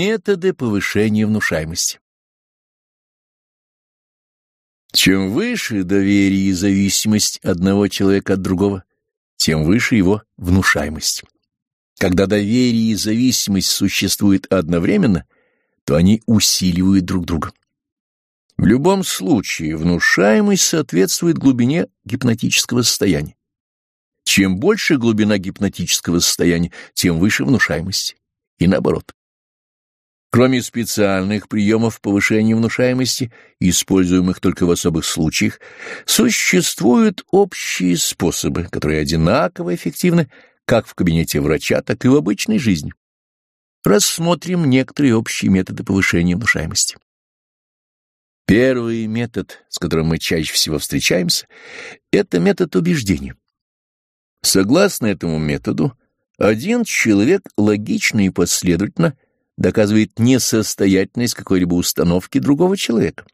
Методы повышения внушаемости. Чем выше доверие и зависимость одного человека от другого, тем выше его внушаемость. Когда доверие и зависимость существуют одновременно, то они усиливают друг друга. В любом случае внушаемость соответствует глубине гипнотического состояния. Чем больше глубина гипнотического состояния, тем выше внушаемость. И наоборот. Кроме специальных приемов повышения внушаемости, используемых только в особых случаях, существуют общие способы, которые одинаково эффективны как в кабинете врача, так и в обычной жизни. Рассмотрим некоторые общие методы повышения внушаемости. Первый метод, с которым мы чаще всего встречаемся, это метод убеждения. Согласно этому методу, один человек логично и последовательно – доказывает несостоятельность какой-либо установки другого человека.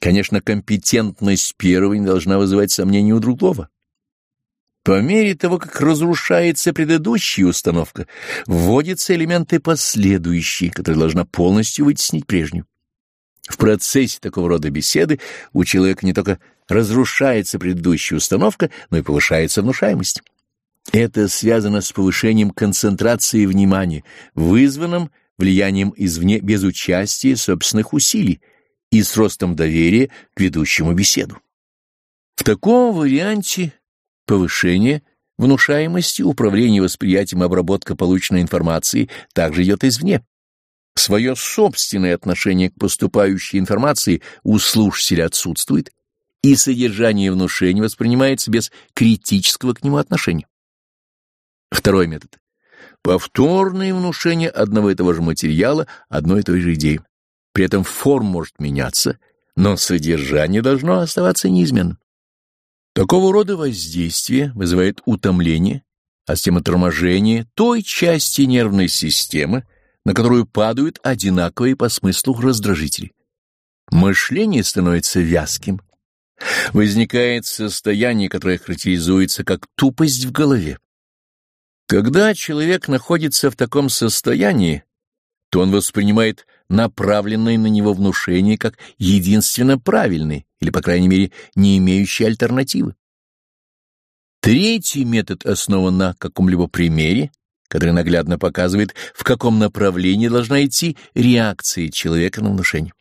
Конечно, компетентность первого не должна вызывать сомнений у другого. По мере того, как разрушается предыдущая установка, вводятся элементы последующие, которые должна полностью вытеснить прежнюю. В процессе такого рода беседы у человека не только разрушается предыдущая установка, но и повышается внушаемость. Это связано с повышением концентрации внимания, вызванным влиянием извне без участия собственных усилий и с ростом доверия к ведущему беседу. В таком варианте повышение внушаемости, управление восприятием обработка полученной информации также идет извне. Свое собственное отношение к поступающей информации у слушателя отсутствует, и содержание внушения воспринимается без критического к нему отношения. Второй метод повторное внушение одного и того же материала, одной и той же идеи. При этом форм может меняться, но содержание должно оставаться неизменным. Такого рода воздействие вызывает утомление, а с тем и торможение той части нервной системы, на которую падают одинаковые по смыслу раздражители. Мышление становится вязким. Возникает состояние, которое характеризуется как тупость в голове. Когда человек находится в таком состоянии, то он воспринимает направленное на него внушение как единственно правильный или, по крайней мере, не имеющий альтернативы. Третий метод основан на каком-либо примере, который наглядно показывает, в каком направлении должна идти реакция человека на внушение.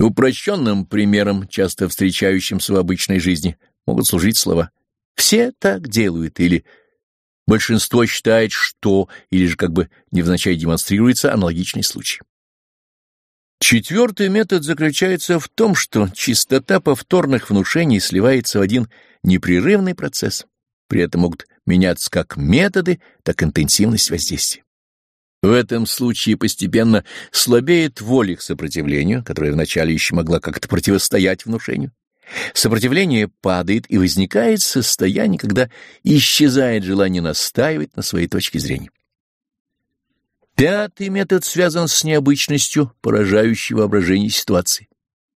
Упрощенным примером, часто встречающимся в обычной жизни, могут служить слова «все так делают» или «все Большинство считает, что, или же как бы невзначай демонстрируется аналогичный случай. Четвертый метод заключается в том, что частота повторных внушений сливается в один непрерывный процесс. При этом могут меняться как методы, так и интенсивность воздействия. В этом случае постепенно слабеет воля к сопротивлению, которая вначале еще могла как-то противостоять внушению. Сопротивление падает, и возникает состояние, когда исчезает желание настаивать на своей точке зрения. Пятый метод связан с необычностью, поражающей воображение ситуации.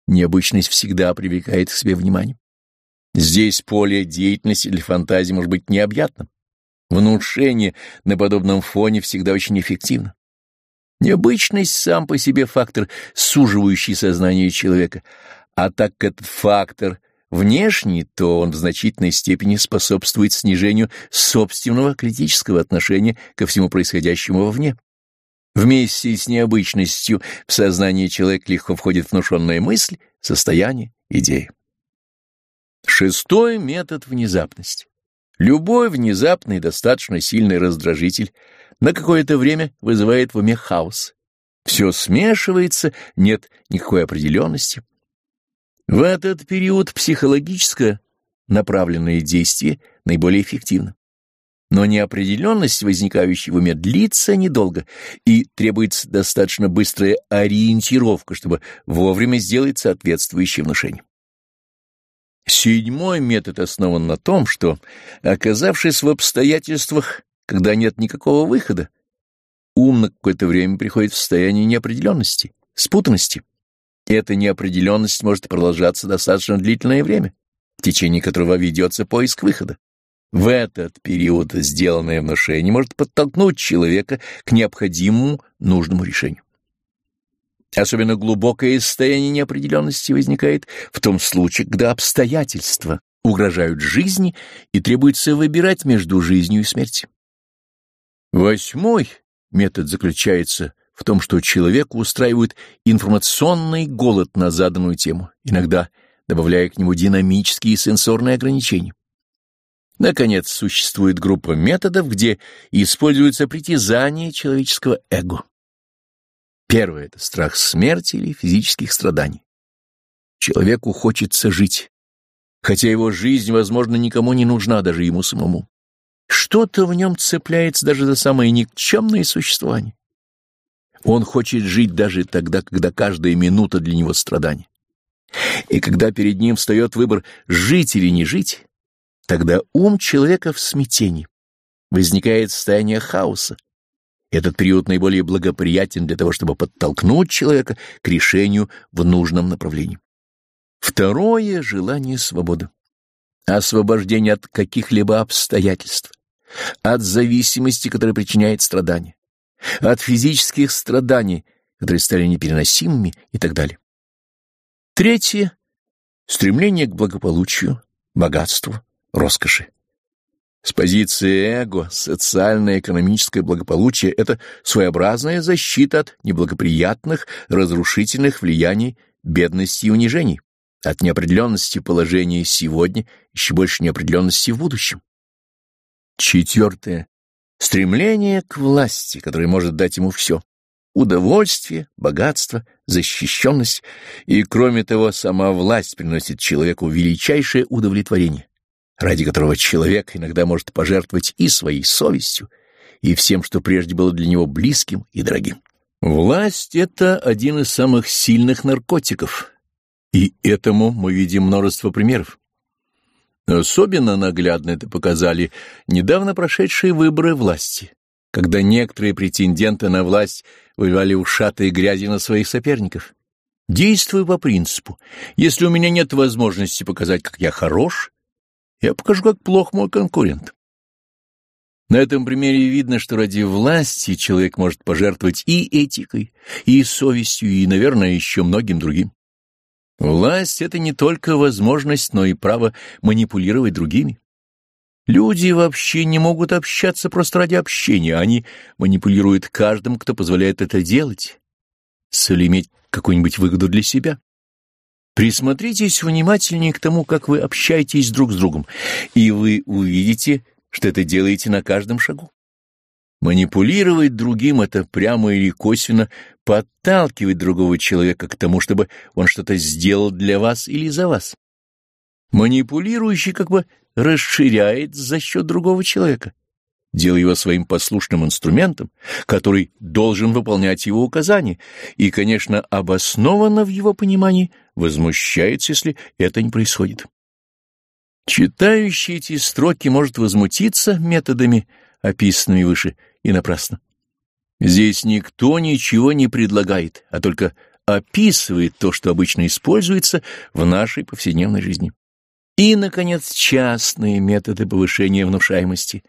Необычность всегда привлекает к себе внимание. Здесь поле деятельности для фантазии может быть необъятным. Внушение на подобном фоне всегда очень эффективно. Необычность сам по себе фактор, суживающий сознание человека, а так как этот фактор внешний, то он в значительной степени способствует снижению собственного критического отношения ко всему происходящему вовне. Вместе с необычностью в сознание человека легко входит внушенная мысль, состояние, идея. Шестой метод — внезапность. Любой внезапный, достаточно сильный раздражитель на какое-то время вызывает в уме хаос. Все смешивается, нет никакой определенности. В этот период психологическое направленное действие наиболее эффективно. Но неопределенность, возникающая в уме, длится недолго, и требуется достаточно быстрая ориентировка, чтобы вовремя сделать соответствующее внушение. Седьмой метод основан на том, что, оказавшись в обстоятельствах, когда нет никакого выхода, ум на какое-то время приходит в состояние неопределенности, спутанности. Эта неопределенность может продолжаться достаточно длительное время, в течение которого ведется поиск выхода. В этот период сделанное внушение может подтолкнуть человека к необходимому нужному решению. Особенно глубокое состояние неопределенности возникает в том случае, когда обстоятельства угрожают жизни и требуется выбирать между жизнью и смертью. Восьмой метод заключается в том, что человеку устраивают информационный голод на заданную тему, иногда добавляя к нему динамические и сенсорные ограничения. Наконец, существует группа методов, где используется притязание человеческого эго. Первое — это страх смерти или физических страданий. Человеку хочется жить, хотя его жизнь, возможно, никому не нужна, даже ему самому. Что-то в нем цепляется даже за самое никчемное существование. Он хочет жить даже тогда, когда каждая минута для него страдание. И когда перед ним встает выбор жить или не жить, тогда ум человека в смятении. Возникает состояние хаоса. Этот период наиболее благоприятен для того, чтобы подтолкнуть человека к решению в нужном направлении. Второе — желание свободы. Освобождение от каких-либо обстоятельств, от зависимости, которая причиняет страдания, от физических страданий, которые стали непереносимыми и так далее. Третье — стремление к благополучию, богатству, роскоши. С позиции эго социальное экономическое благополучие — это своеобразная защита от неблагоприятных, разрушительных влияний бедности и унижений, от неопределенности положения сегодня, еще больше неопределенности в будущем. Четвертое. Стремление к власти, которое может дать ему все удовольствие, богатство, защищенность, и, кроме того, сама власть приносит человеку величайшее удовлетворение, ради которого человек иногда может пожертвовать и своей совестью, и всем, что прежде было для него близким и дорогим. Власть — это один из самых сильных наркотиков, и этому мы видим множество примеров. Особенно наглядно это показали недавно прошедшие выборы власти, когда некоторые претенденты на власть выливали ушатые грязи на своих соперников. Действую по принципу. Если у меня нет возможности показать, как я хорош, я покажу, как плох мой конкурент. На этом примере видно, что ради власти человек может пожертвовать и этикой, и совестью, и, наверное, еще многим другим. Власть — это не только возможность, но и право манипулировать другими. Люди вообще не могут общаться просто ради общения, они манипулируют каждым, кто позволяет это делать, цель иметь какую-нибудь выгоду для себя. Присмотритесь внимательнее к тому, как вы общаетесь друг с другом, и вы увидите, что это делаете на каждом шагу. Манипулировать другим — это прямо или косвенно подталкивать другого человека к тому, чтобы он что-то сделал для вас или за вас. Манипулирующий как бы расширяет за счет другого человека, делая его своим послушным инструментом, который должен выполнять его указания, и, конечно, обоснованно в его понимании возмущается, если это не происходит. Читающий эти строки может возмутиться методами, описанными выше, и напрасно. Здесь никто ничего не предлагает, а только описывает то, что обычно используется в нашей повседневной жизни. И, наконец, частные методы повышения внушаемости,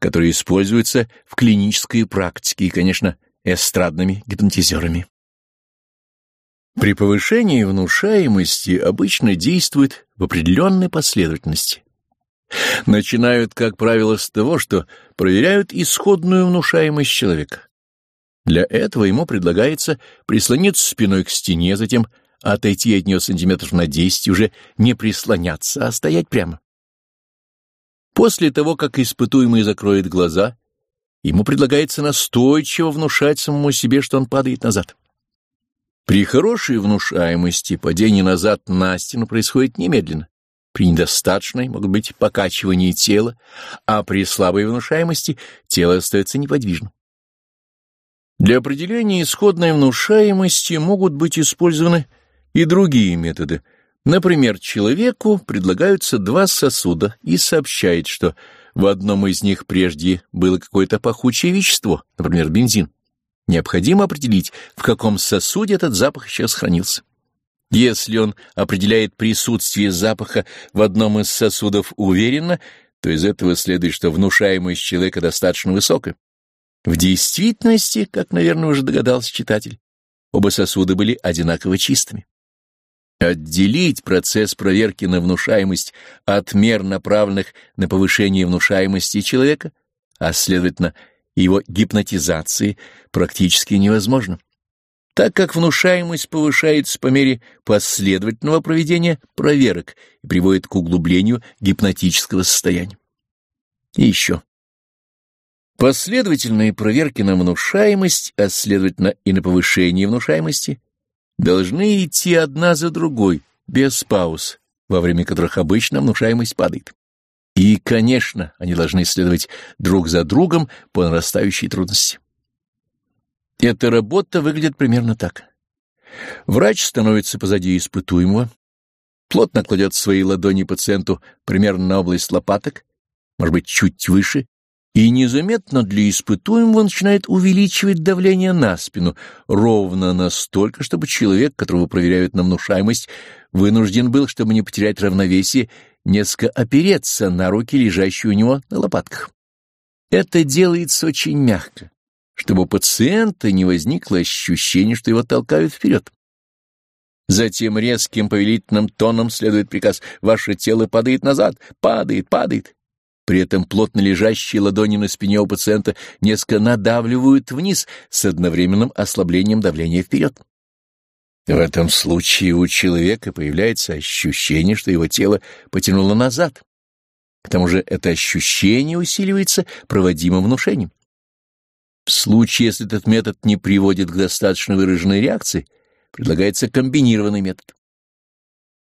которые используются в клинической практике и, конечно, эстрадными гипнотизерами. При повышении внушаемости обычно действует в определенной последовательности. Начинают, как правило, с того, что проверяют исходную внушаемость человека. Для этого ему предлагается прислониться спиной к стене, затем отойти от нее сантиметров на десять и уже не прислоняться, а стоять прямо. После того, как испытуемый закроет глаза, ему предлагается настойчиво внушать самому себе, что он падает назад. При хорошей внушаемости падение назад на стену происходит немедленно. При недостаточной могут быть покачивание тела, а при слабой внушаемости тело остается неподвижным. Для определения исходной внушаемости могут быть использованы и другие методы. Например, человеку предлагаются два сосуда и сообщает, что в одном из них прежде было какое-то пахучее вещество, например, бензин. Необходимо определить, в каком сосуде этот запах еще сохранился. Если он определяет присутствие запаха в одном из сосудов уверенно, то из этого следует, что внушаемость человека достаточно высокая. В действительности, как, наверное, уже догадался читатель, оба сосуда были одинаково чистыми. Отделить процесс проверки на внушаемость от мер, направленных на повышение внушаемости человека, а, следовательно, его гипнотизации, практически невозможно, так как внушаемость повышается по мере последовательного проведения проверок и приводит к углублению гипнотического состояния. И еще. Последовательные проверки на внушаемость, а следовательно и на повышение внушаемости, должны идти одна за другой, без пауз, во время которых обычно внушаемость падает. И, конечно, они должны следовать друг за другом по нарастающей трудности. Эта работа выглядит примерно так. Врач становится позади испытуемого, плотно кладет свои ладони пациенту примерно на область лопаток, может быть, чуть выше, и незаметно для испытуемого начинает увеличивать давление на спину ровно настолько, чтобы человек, которого проверяют на внушаемость, вынужден был, чтобы не потерять равновесие, несколько опереться на руки, лежащие у него на лопатках. Это делается очень мягко, чтобы у пациента не возникло ощущения, что его толкают вперед. Затем резким повелительным тоном следует приказ «Ваше тело падает назад, падает, падает». При этом плотно лежащие ладони на спине у пациента несколько надавливают вниз с одновременным ослаблением давления вперед. В этом случае у человека появляется ощущение, что его тело потянуло назад. К тому же это ощущение усиливается проводимым внушением. В случае, если этот метод не приводит к достаточно выраженной реакции, предлагается комбинированный метод.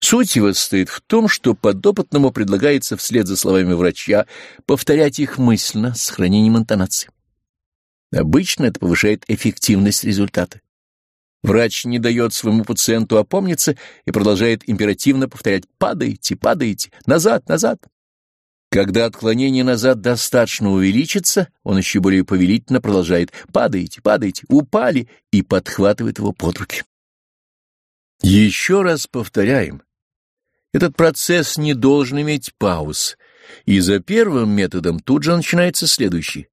Суть его состоит в том, что подопытному предлагается вслед за словами врача повторять их мысленно с сохранением интонации. Обычно это повышает эффективность результата. Врач не дает своему пациенту опомниться и продолжает императивно повторять «падайте, падайте, назад, назад». Когда отклонение назад достаточно увеличится, он еще более повелительно продолжает «падайте, падайте, упали» и подхватывает его под руки. Еще раз повторяем, этот процесс не должен иметь пауз, и за первым методом тут же начинается следующий.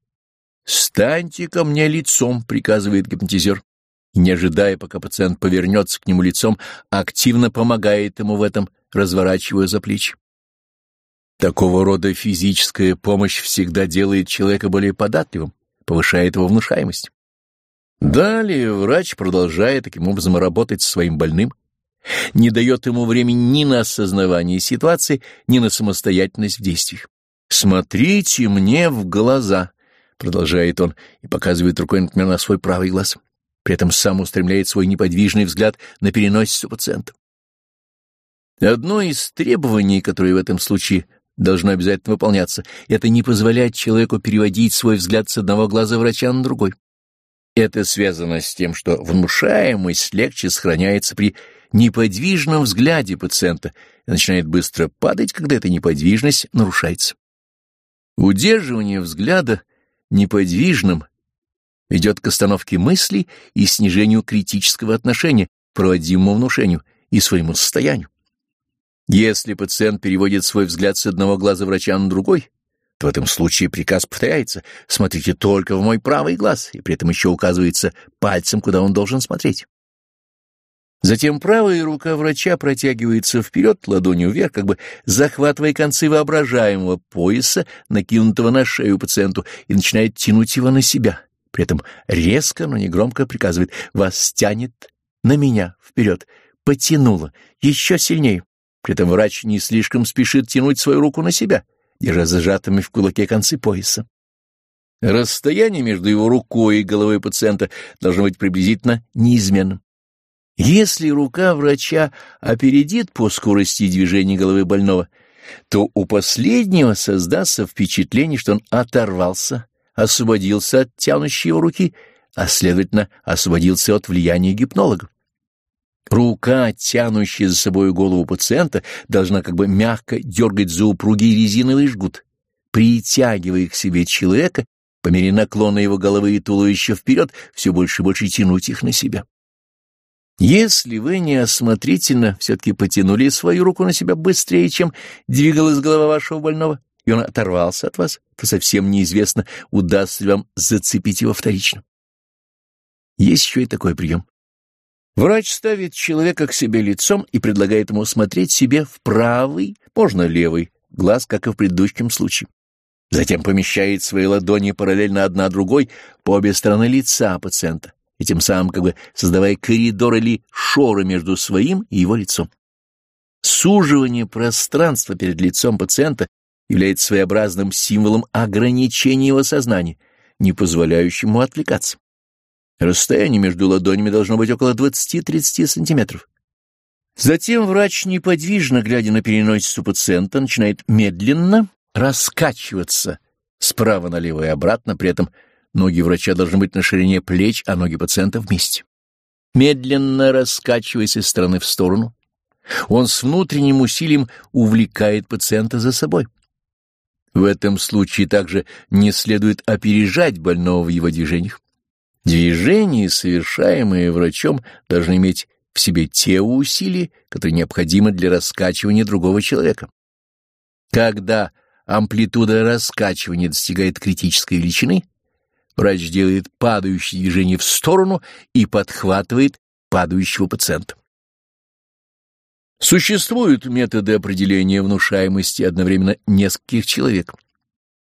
«Станьте ко мне лицом», — приказывает гипнотизер, не ожидая, пока пациент повернется к нему лицом, активно помогает ему в этом, разворачивая за плечи. Такого рода физическая помощь всегда делает человека более податливым, повышает его внушаемость. Далее врач, продолжая таким образом работать со своим больным, не дает ему времени ни на осознавание ситуации, ни на самостоятельность в действиях. «Смотрите мне в глаза», — продолжает он и показывает рукой, например, на свой правый глаз. При этом сам устремляет свой неподвижный взгляд на переносицу пациента. Одно из требований, которое в этом случае должно обязательно выполняться, это не позволять человеку переводить свой взгляд с одного глаза врача на другой. Это связано с тем, что внушаемость легче сохраняется при неподвижном взгляде пациента и начинает быстро падать, когда эта неподвижность нарушается. Удерживание взгляда неподвижным ведет к остановке мысли и снижению критического отношения к проводимому внушению и своему состоянию. Если пациент переводит свой взгляд с одного глаза врача на другой, то в этом случае приказ повторяется «смотрите только в мой правый глаз», и при этом еще указывается пальцем, куда он должен смотреть. Затем правая рука врача протягивается вперед, ладонью вверх, как бы захватывая концы воображаемого пояса, накинутого на шею пациенту, и начинает тянуть его на себя. При этом резко, но не громко приказывает «Вас тянет на меня вперед». Потянуло. Еще сильнее. При этом врач не слишком спешит тянуть свою руку на себя, держа зажатыми в кулаке концы пояса. Расстояние между его рукой и головой пациента должно быть приблизительно неизменным. Если рука врача опередит по скорости движения головы больного, то у последнего создастся впечатление, что он оторвался, освободился от тянущей его руки, а, следовательно, освободился от влияния гипнолога. Рука, тянущая за собой голову пациента, должна как бы мягко дергать за упругий резиновый жгут, притягивая к себе человека, по мере наклона его головы и туловища вперед, все больше и больше тянуть их на себя. Если вы неосмотрительно все-таки потянули свою руку на себя быстрее, чем двигалась голова вашего больного, и он оторвался от вас, то совсем неизвестно, удастся ли вам зацепить его вторично. Есть еще и такой прием. Врач ставит человека к себе лицом и предлагает ему смотреть себе в правый, можно левый, глаз, как и в предыдущем случае. Затем помещает свои ладони параллельно одна другой по обе стороны лица пациента, и тем самым как бы создавая коридор или шоры между своим и его лицом. Суживание пространства перед лицом пациента является своеобразным символом ограничения его сознания, не позволяющим ему отвлекаться. Расстояние между ладонями должно быть около 20-30 сантиметров. Затем врач, неподвижно глядя на переносицу пациента, начинает медленно раскачиваться справа налево и обратно, при этом ноги врача должны быть на ширине плеч, а ноги пациента вместе. Медленно раскачиваясь из стороны в сторону, он с внутренним усилием увлекает пациента за собой. В этом случае также не следует опережать больного в его движениях. Движения, совершаемые врачом, должны иметь в себе те усилия, которые необходимы для раскачивания другого человека. Когда амплитуда раскачивания достигает критической величины, врач делает падающее движение в сторону и подхватывает падающего пациента. Существуют методы определения внушаемости одновременно нескольких человек.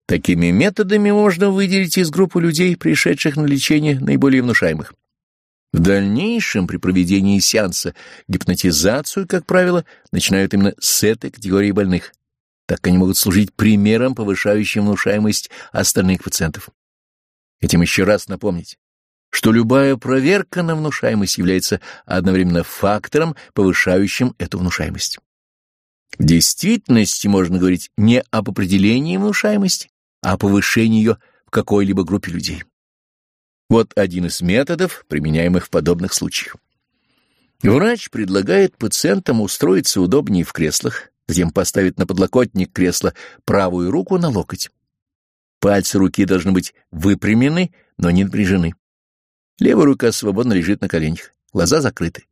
Такими методами можно выделить из группы людей, пришедших на лечение наиболее внушаемых. В дальнейшем при проведении сеанса гипнотизацию, как правило, начинают именно с этой категории больных, так они могут служить примером, повышающим внушаемость остальных пациентов. Этим еще раз напомнить, что любая проверка на внушаемость является одновременно фактором, повышающим эту внушаемость. В действительности можно говорить не об определении внушаемости, а повышении ее в какой-либо группе людей. Вот один из методов, применяемых в подобных случаях. Врач предлагает пациентам устроиться удобнее в креслах, затем поставить на подлокотник кресла правую руку на локоть. Пальцы руки должны быть выпрямлены, но не напряжены. Левая рука свободно лежит на коленях, глаза закрыты.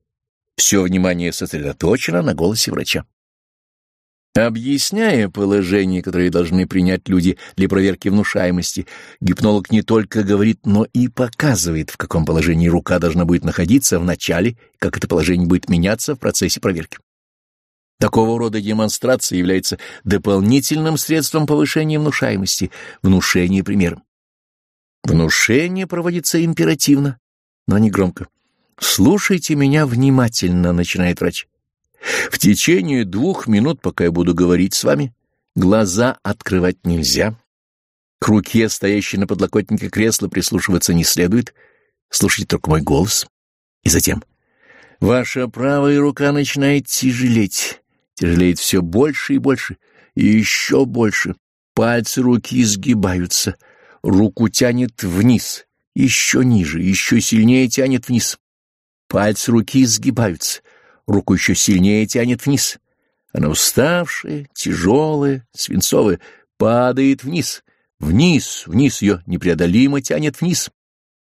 Все внимание сосредоточено на голосе врача. Объясняя положение, которое должны принять люди для проверки внушаемости, гипнолог не только говорит, но и показывает, в каком положении рука должна будет находиться в начале, как это положение будет меняться в процессе проверки. Такого рода демонстрация является дополнительным средством повышения внушаемости, внушения примером. Внушение проводится императивно, но не громко. «Слушайте меня внимательно», — начинает врач. В течение двух минут, пока я буду говорить с вами, глаза открывать нельзя. К руке, стоящей на подлокотнике кресла, прислушиваться не следует. Слушайте только мой голос. И затем. Ваша правая рука начинает тяжелеть. Тяжелеет все больше и больше. И еще больше. Пальцы руки изгибаются. Руку тянет вниз. Еще ниже, еще сильнее тянет вниз. Пальцы руки изгибаются руку еще сильнее тянет вниз. Она уставшая, тяжелая, свинцовая, падает вниз. Вниз, вниз ее непреодолимо тянет вниз.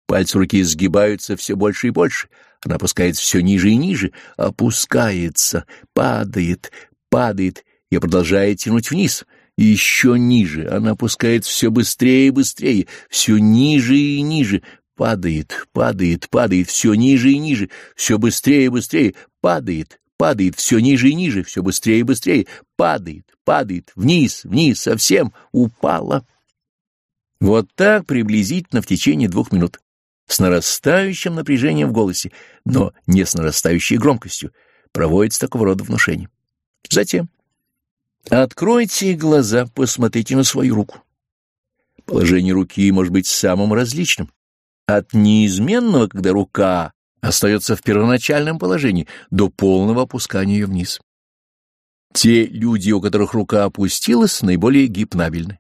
Пальцы руки сгибаются все больше и больше. Она опускается все ниже и ниже, опускается, падает, падает и продолжает тянуть вниз. Еще ниже. Она опускается все быстрее и быстрее, все ниже и ниже, падает, падает, падает, все ниже и ниже, все быстрее и быстрее, падает, падает, все ниже и ниже, все быстрее и быстрее, падает, падает, вниз, вниз, совсем упала. Вот так приблизительно в течение двух минут, с нарастающим напряжением в голосе, но не с нарастающей громкостью, проводится такого рода внушение. Затем откройте глаза, посмотрите на свою руку. Положение руки может быть самым различным от неизменного, когда рука остается в первоначальном положении, до полного опускания ее вниз. Те люди, у которых рука опустилась, наиболее гипнабельны.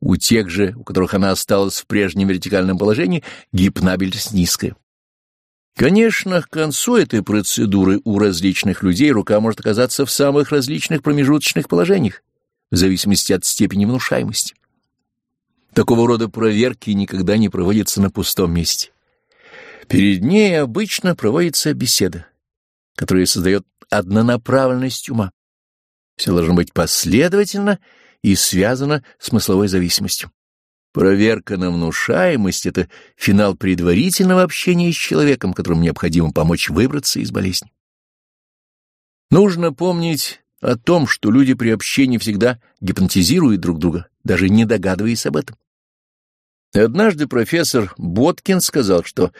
У тех же, у которых она осталась в прежнем вертикальном положении, гипнабельность низкая. Конечно, к концу этой процедуры у различных людей рука может оказаться в самых различных промежуточных положениях, в зависимости от степени внушаемости. Такого рода проверки никогда не проводятся на пустом месте. Перед ней обычно проводится беседа, которая создает однонаправленность ума. Все должно быть последовательно и связано смысловой зависимостью. Проверка на внушаемость — это финал предварительного общения с человеком, которому необходимо помочь выбраться из болезни. Нужно помнить о том, что люди при общении всегда гипнотизируют друг друга, даже не догадываясь об этом. Однажды профессор Боткин сказал, что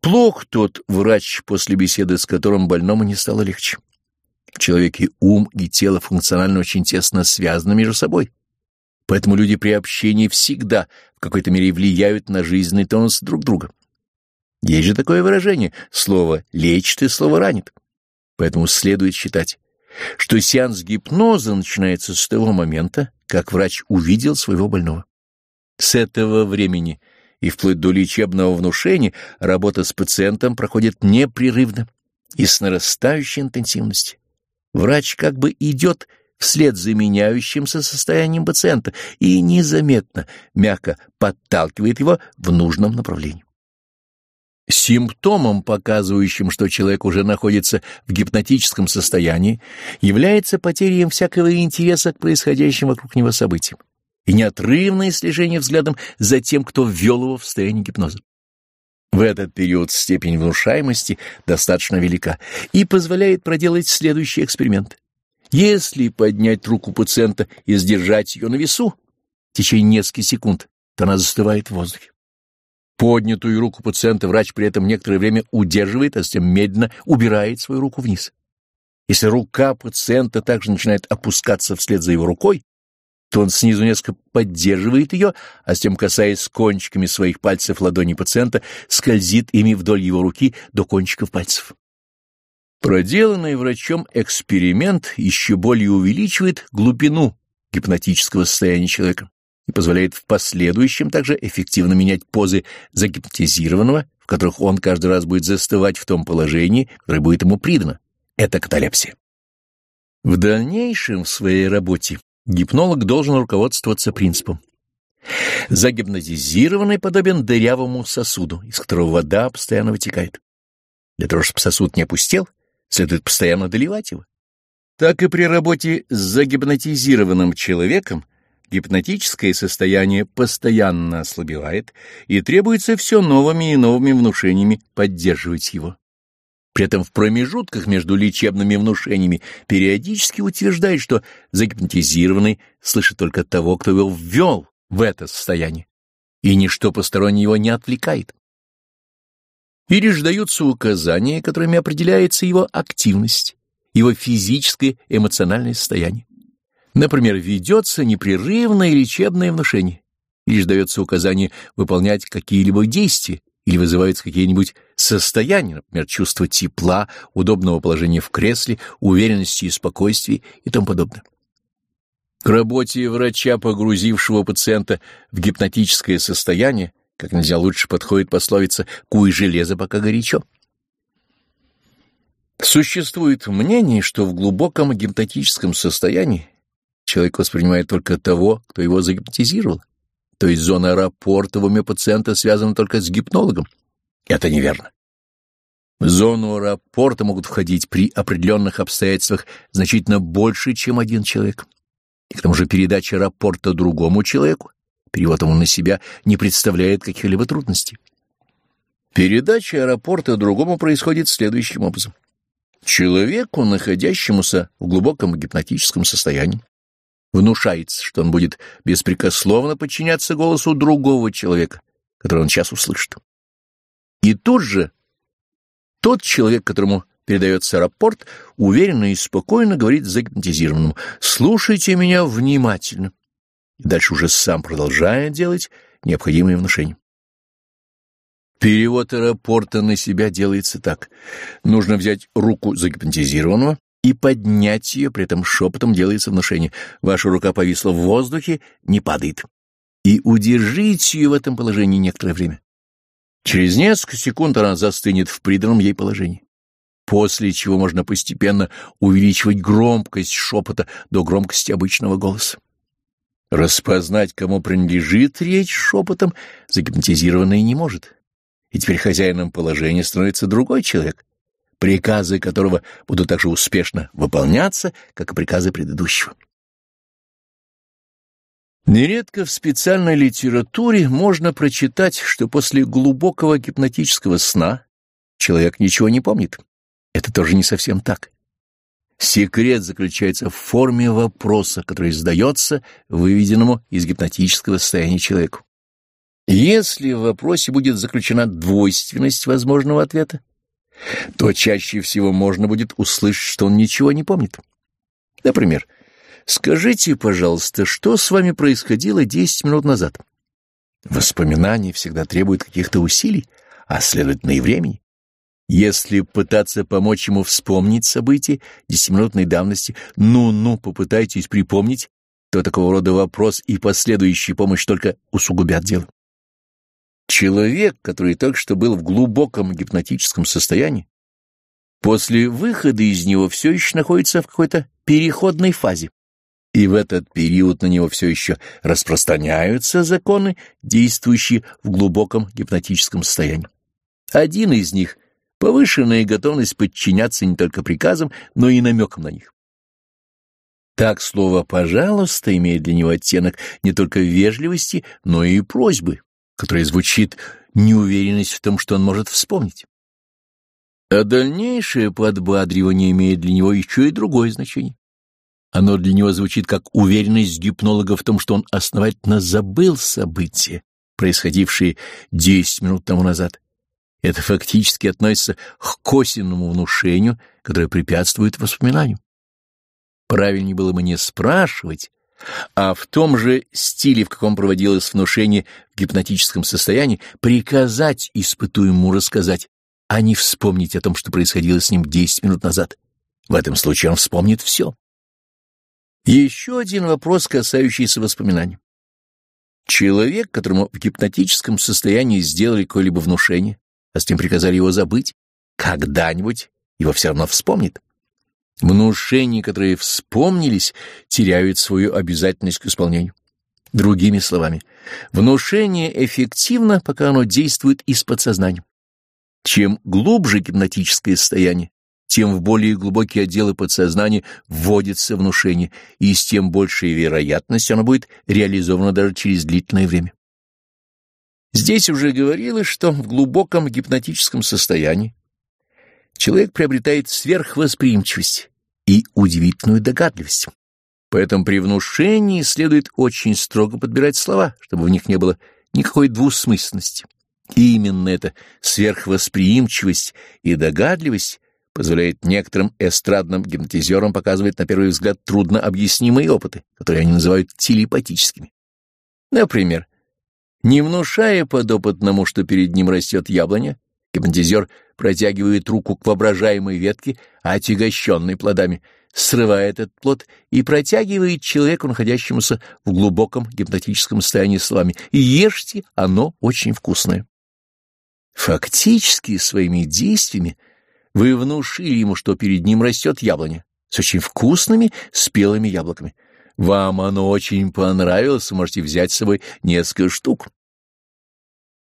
плох тот врач, после беседы с которым больному не стало легче. В человеке ум и тело функционально очень тесно связаны между собой. Поэтому люди при общении всегда в какой-то мере влияют на жизненный тонус друг друга. Есть же такое выражение «слово лечит и слово ранит». Поэтому следует считать, что сеанс гипноза начинается с того момента, как врач увидел своего больного. С этого времени и вплоть до лечебного внушения работа с пациентом проходит непрерывно и с нарастающей интенсивностью. Врач как бы идет вслед за меняющимся состоянием пациента и незаметно, мягко подталкивает его в нужном направлении. Симптомом, показывающим, что человек уже находится в гипнотическом состоянии, является потеря им всякого интереса к происходящим вокруг него событиям и неотрывное слежение взглядом за тем, кто ввел его в состояние гипноза. В этот период степень внушаемости достаточно велика и позволяет проделать следующий эксперимент. Если поднять руку пациента и сдержать ее на весу в течение нескольких секунд, то она застывает в воздухе. Поднятую руку пациента врач при этом некоторое время удерживает, а затем медленно убирает свою руку вниз. Если рука пациента также начинает опускаться вслед за его рукой, то он снизу несколько поддерживает ее, а затем, касаясь кончиками своих пальцев ладони пациента, скользит ими вдоль его руки до кончиков пальцев. Проделанный врачом эксперимент еще более увеличивает глубину гипнотического состояния человека и позволяет в последующем также эффективно менять позы загипнотизированного, в которых он каждый раз будет застывать в том положении, которое будет ему придано. Это каталепсия. В дальнейшем в своей работе гипнолог должен руководствоваться принципом. Загипнотизированный подобен дырявому сосуду, из которого вода постоянно вытекает. Для того, чтобы сосуд не опустел, следует постоянно доливать его. Так и при работе с загипнотизированным человеком гипнотическое состояние постоянно ослабевает, и требуется все новыми и новыми внушениями поддерживать его. При этом в промежутках между лечебными внушениями периодически утверждает, что загипнотизированный слышит только того, кто его ввел в это состояние, и ничто постороннее его не отвлекает или же даются указания, которыми определяется его активность, его физическое эмоциональное состояние. Например, ведется непрерывное лечебное внушение, же дается указание выполнять какие-либо действия, или вызываются какие-нибудь состояния, например, чувство тепла, удобного положения в кресле, уверенности и спокойствия и тому подобное. К работе врача, погрузившего пациента в гипнотическое состояние, как нельзя лучше подходит пословица «куй железо, пока горячо». Существует мнение, что в глубоком гипнотическом состоянии человек воспринимает только того, кто его загипнотизировал, то есть зона рапорта в уме пациента связана только с гипнологом. Это неверно. В зону рапорта могут входить при определенных обстоятельствах значительно больше, чем один человек. И к тому же передача рапорта другому человеку Перевод ему на себя не представляет каких-либо трудностей. Передача аэропорта другому происходит следующим образом. Человеку, находящемуся в глубоком гипнотическом состоянии, внушается, что он будет беспрекословно подчиняться голосу другого человека, который он сейчас услышит. И тут же тот человек, которому передается рапорт, уверенно и спокойно говорит загипнотизированному «Слушайте меня внимательно» и дальше уже сам продолжает делать необходимые внушения. Перевод аэропорта на себя делается так. Нужно взять руку загипнотизированного и поднять ее, при этом шепотом делается внушение. Ваша рука повисла в воздухе, не падает. И удержите ее в этом положении некоторое время. Через несколько секунд она застынет в приданном ей положении. После чего можно постепенно увеличивать громкость шепота до громкости обычного голоса. Распознать, кому принадлежит речь шепотом, загипнотизированный не может. И теперь хозяином положения становится другой человек, приказы которого будут так же успешно выполняться, как и приказы предыдущего. Нередко в специальной литературе можно прочитать, что после глубокого гипнотического сна человек ничего не помнит. Это тоже не совсем так. Секрет заключается в форме вопроса, который задается выведенному из гипнотического состояния человеку. Если в вопросе будет заключена двойственность возможного ответа, то чаще всего можно будет услышать, что он ничего не помнит. Например, «Скажите, пожалуйста, что с вами происходило 10 минут назад?» Воспоминания всегда требуют каких-то усилий, а следовательно и времени. Если пытаться помочь ему вспомнить события десятиминутной давности, ну-ну, попытайтесь припомнить, то такого рода вопрос и последующая помощь только усугубят дело. Человек, который только что был в глубоком гипнотическом состоянии, после выхода из него все еще находится в какой-то переходной фазе. И в этот период на него все еще распространяются законы, действующие в глубоком гипнотическом состоянии. Один из них — повышенная готовность подчиняться не только приказам, но и намекам на них. Так слово «пожалуйста» имеет для него оттенок не только вежливости, но и просьбы, которая звучит неуверенность в том, что он может вспомнить. А дальнейшее подбадривание имеет для него еще и другое значение. Оно для него звучит как уверенность гипнолога в том, что он основательно забыл события, происходившие десять минут тому назад. Это фактически относится к косвенному внушению, которое препятствует воспоминанию. Правильнее было бы не спрашивать, а в том же стиле, в каком проводилось внушение в гипнотическом состоянии, приказать испытуемому рассказать, а не вспомнить о том, что происходило с ним десять минут назад. В этом случае он вспомнит все. Еще один вопрос, касающийся воспоминаний. Человек, которому в гипнотическом состоянии сделали какое-либо внушение, а с тем приказали его забыть, когда-нибудь его все равно вспомнит. Внушения, которые вспомнились, теряют свою обязательность к исполнению. Другими словами, внушение эффективно, пока оно действует из подсознания. Чем глубже гипнотическое состояние, тем в более глубокие отделы подсознания вводится внушение, и с тем большей вероятностью оно будет реализовано даже через длительное время. Здесь уже говорилось, что в глубоком гипнотическом состоянии человек приобретает сверхвосприимчивость и удивительную догадливость. Поэтому при внушении следует очень строго подбирать слова, чтобы в них не было никакой двусмысленности. И именно эта сверхвосприимчивость и догадливость позволяет некоторым эстрадным гипнотизерам показывать на первый взгляд трудно объяснимые опыты, которые они называют телепатическими. Например, не внушая подопытному, что перед ним растет яблоня, гипнотизер протягивает руку к воображаемой ветке, отягощенной плодами, срывает этот плод и протягивает человеку, находящемуся в глубоком гипнотическом состоянии словами «Ешьте, оно очень вкусное». Фактически своими действиями вы внушили ему, что перед ним растет яблоня с очень вкусными спелыми яблоками. Вам оно очень понравилось, можете взять с собой несколько штук.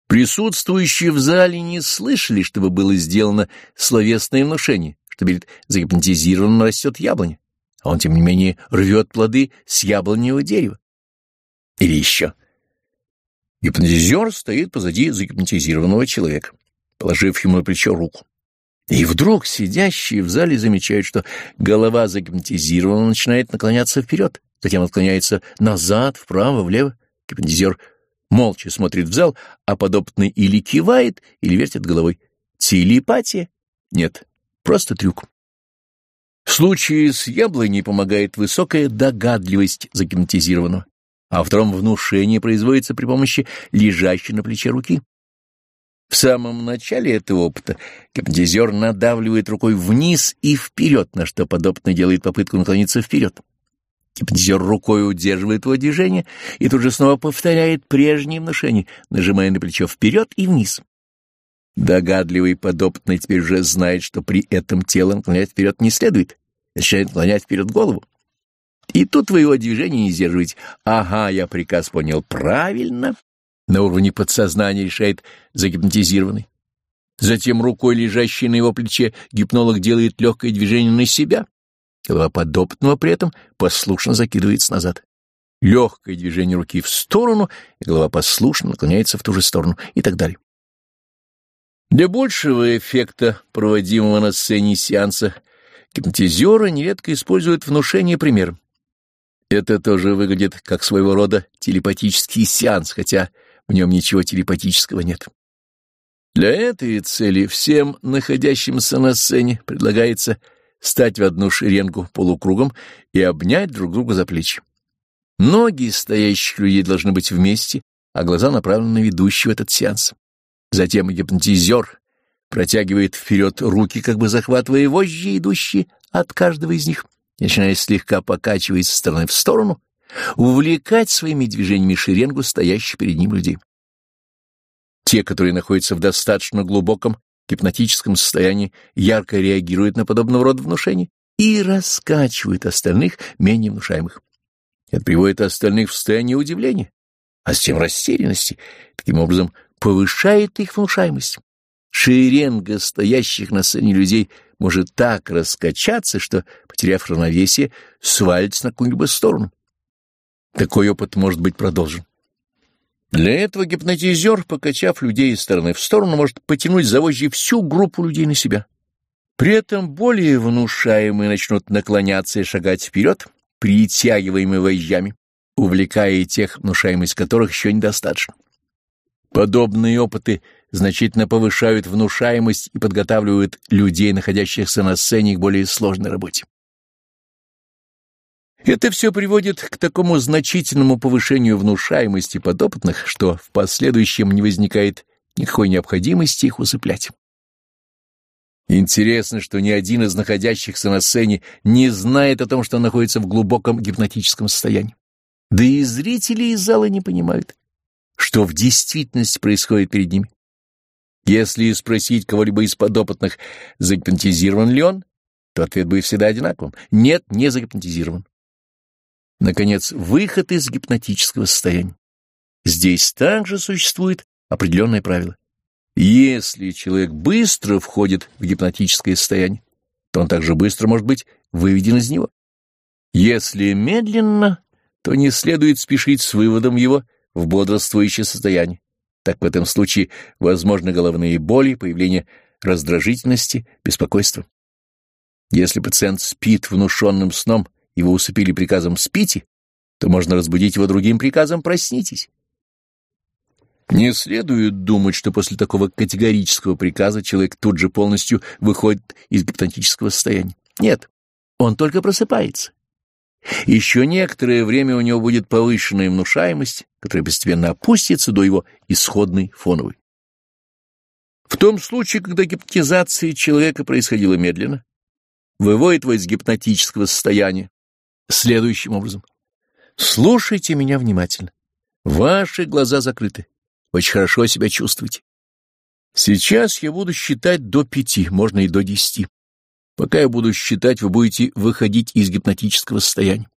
Присутствующие в зале не слышали, чтобы было сделано словесное внушение, что перед загипнотизированным растет яблоня, а он, тем не менее, рвет плоды с яблоневого дерева. Или еще. Гипнотизер стоит позади загипнотизированного человека, положив ему на плечо руку. И вдруг сидящие в зале замечают, что голова загипнотизирована начинает наклоняться вперед, затем отклоняется назад, вправо, влево. Гипнотизер молча смотрит в зал, а подопытный или кивает, или вертит головой. Телепатия? Нет, просто трюк. В случае с яблоней помогает высокая догадливость загипнотизированного, а втором внушение производится при помощи лежащей на плече руки. В самом начале этого опыта гипнотизер надавливает рукой вниз и вперед, на что подопытный делает попытку наклониться вперед. Гипнотизер рукой удерживает его движение и тут же снова повторяет прежнее внушение, нажимая на плечо вперед и вниз. Догадливый подопытный теперь уже знает, что при этом тело наклонять вперед не следует, начинает наклонять вперед голову. И тут вы его движение не сдерживаете. Ага, я приказ понял правильно. На уровне подсознания решает загипнотизированный. Затем рукой, лежащей на его плече, гипнолог делает легкое движение на себя. Голова подопытного при этом послушно закидывается назад. легкое движение руки в сторону, и голова послушно наклоняется в ту же сторону и так далее. Для большего эффекта проводимого на сцене сеанса гипнотизеры нередко используют внушение примером. Это тоже выглядит как своего рода телепатический сеанс, хотя в нем ничего телепатического нет. Для этой цели всем находящимся на сцене предлагается стать в одну шеренгу полукругом и обнять друг друга за плечи. Ноги стоящих людей должны быть вместе, а глаза направлены на ведущего этот сеанс. Затем гипнотизер протягивает вперед руки, как бы захватывая вожжи, идущие от каждого из них, начиная слегка покачивать со стороны в сторону, увлекать своими движениями шеренгу стоящих перед ним людей. Те, которые находятся в достаточно глубоком гипнотическом состоянии, ярко реагируют на подобного рода внушения и раскачивают остальных, менее внушаемых. Это приводит остальных в состояние удивления, а затем растерянности, таким образом повышает их внушаемость. Шеренга стоящих на сцене людей может так раскачаться, что, потеряв равновесие, свалится на какую-либо сторону. Такой опыт может быть продолжен. Для этого гипнотизер, покачав людей из стороны в сторону, может потянуть за всю группу людей на себя. При этом более внушаемые начнут наклоняться и шагать вперед, притягиваемые вожжами, увлекая тех, внушаемость которых еще недостаточно. Подобные опыты значительно повышают внушаемость и подготавливают людей, находящихся на сцене, к более сложной работе. Это все приводит к такому значительному повышению внушаемости подопытных, что в последующем не возникает никакой необходимости их усыплять. Интересно, что ни один из находящихся на сцене не знает о том, что находится в глубоком гипнотическом состоянии. Да и зрители из зала не понимают, что в действительности происходит перед ними. Если спросить кого-либо из подопытных, загипнотизирован ли он, то ответ будет всегда одинаковым. Нет, не загипнотизирован. Наконец, выход из гипнотического состояния. Здесь также существует определенное правило. Если человек быстро входит в гипнотическое состояние, то он также быстро может быть выведен из него. Если медленно, то не следует спешить с выводом его в бодрствующее состояние. Так в этом случае возможны головные боли, появление раздражительности, беспокойства. Если пациент спит внушенным сном, его усыпили приказом «спите», то можно разбудить его другим приказом «проснитесь». Не следует думать, что после такого категорического приказа человек тут же полностью выходит из гипнотического состояния. Нет, он только просыпается. Еще некоторое время у него будет повышенная внушаемость, которая постепенно опустится до его исходной фоновой. В том случае, когда гипнотизация человека происходила медленно, выводит его из гипнотического состояния, следующим образом. Слушайте меня внимательно. Ваши глаза закрыты. Очень хорошо себя чувствуете. Сейчас я буду считать до пяти, можно и до десяти. Пока я буду считать, вы будете выходить из гипнотического состояния.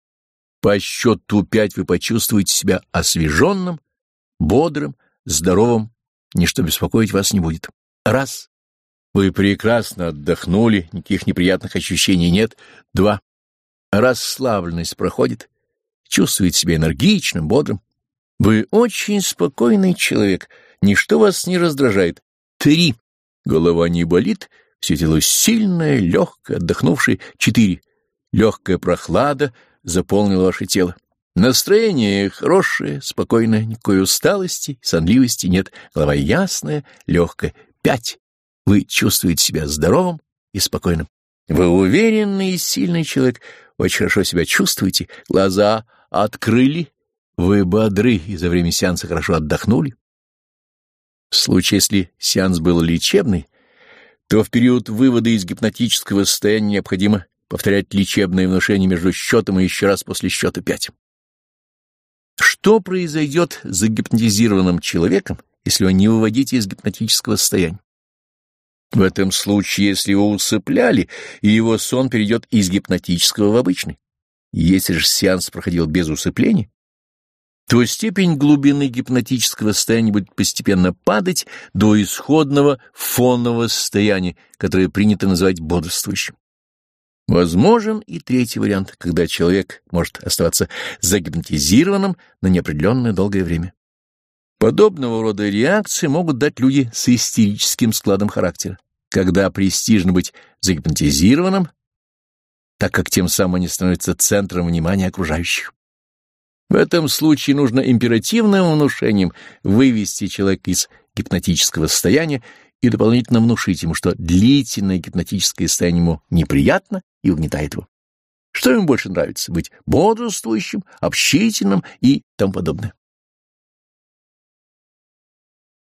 По счету пять вы почувствуете себя освеженным, бодрым, здоровым, ничто беспокоить вас не будет. Раз. Вы прекрасно отдохнули, никаких неприятных ощущений нет. Два. Расслабленность проходит, чувствуете себя энергичным, бодрым. Вы очень спокойный человек, ничто вас не раздражает. Три. Голова не болит, все тело сильное, легкое, отдохнувшее. Четыре. Легкая прохлада заполнила ваше тело. Настроение хорошее, спокойное, никакой усталости, сонливости нет. Голова ясная, легкая. Пять. Вы чувствуете себя здоровым и спокойным. Вы уверенный и сильный человек, очень хорошо себя чувствуете, глаза открыли, вы бодры и за время сеанса хорошо отдохнули. В случае, если сеанс был лечебный, то в период вывода из гипнотического состояния необходимо повторять лечебное внушение между счетом и еще раз после счета пять. Что произойдет с загипнотизированным человеком, если его не выводите из гипнотического состояния? В этом случае, если его усыпляли, и его сон перейдет из гипнотического в обычный. Если же сеанс проходил без усыпления, то степень глубины гипнотического состояния будет постепенно падать до исходного фонного состояния, которое принято называть бодрствующим. Возможен и третий вариант, когда человек может оставаться загипнотизированным на неопределенное долгое время. Подобного рода реакции могут дать люди с истерическим складом характера, когда престижно быть загипнотизированным, так как тем самым они становятся центром внимания окружающих. В этом случае нужно императивным внушением вывести человека из гипнотического состояния и дополнительно внушить ему, что длительное гипнотическое состояние ему неприятно и угнетает его. Что ему больше нравится — быть бодрствующим, общительным и тому подобное.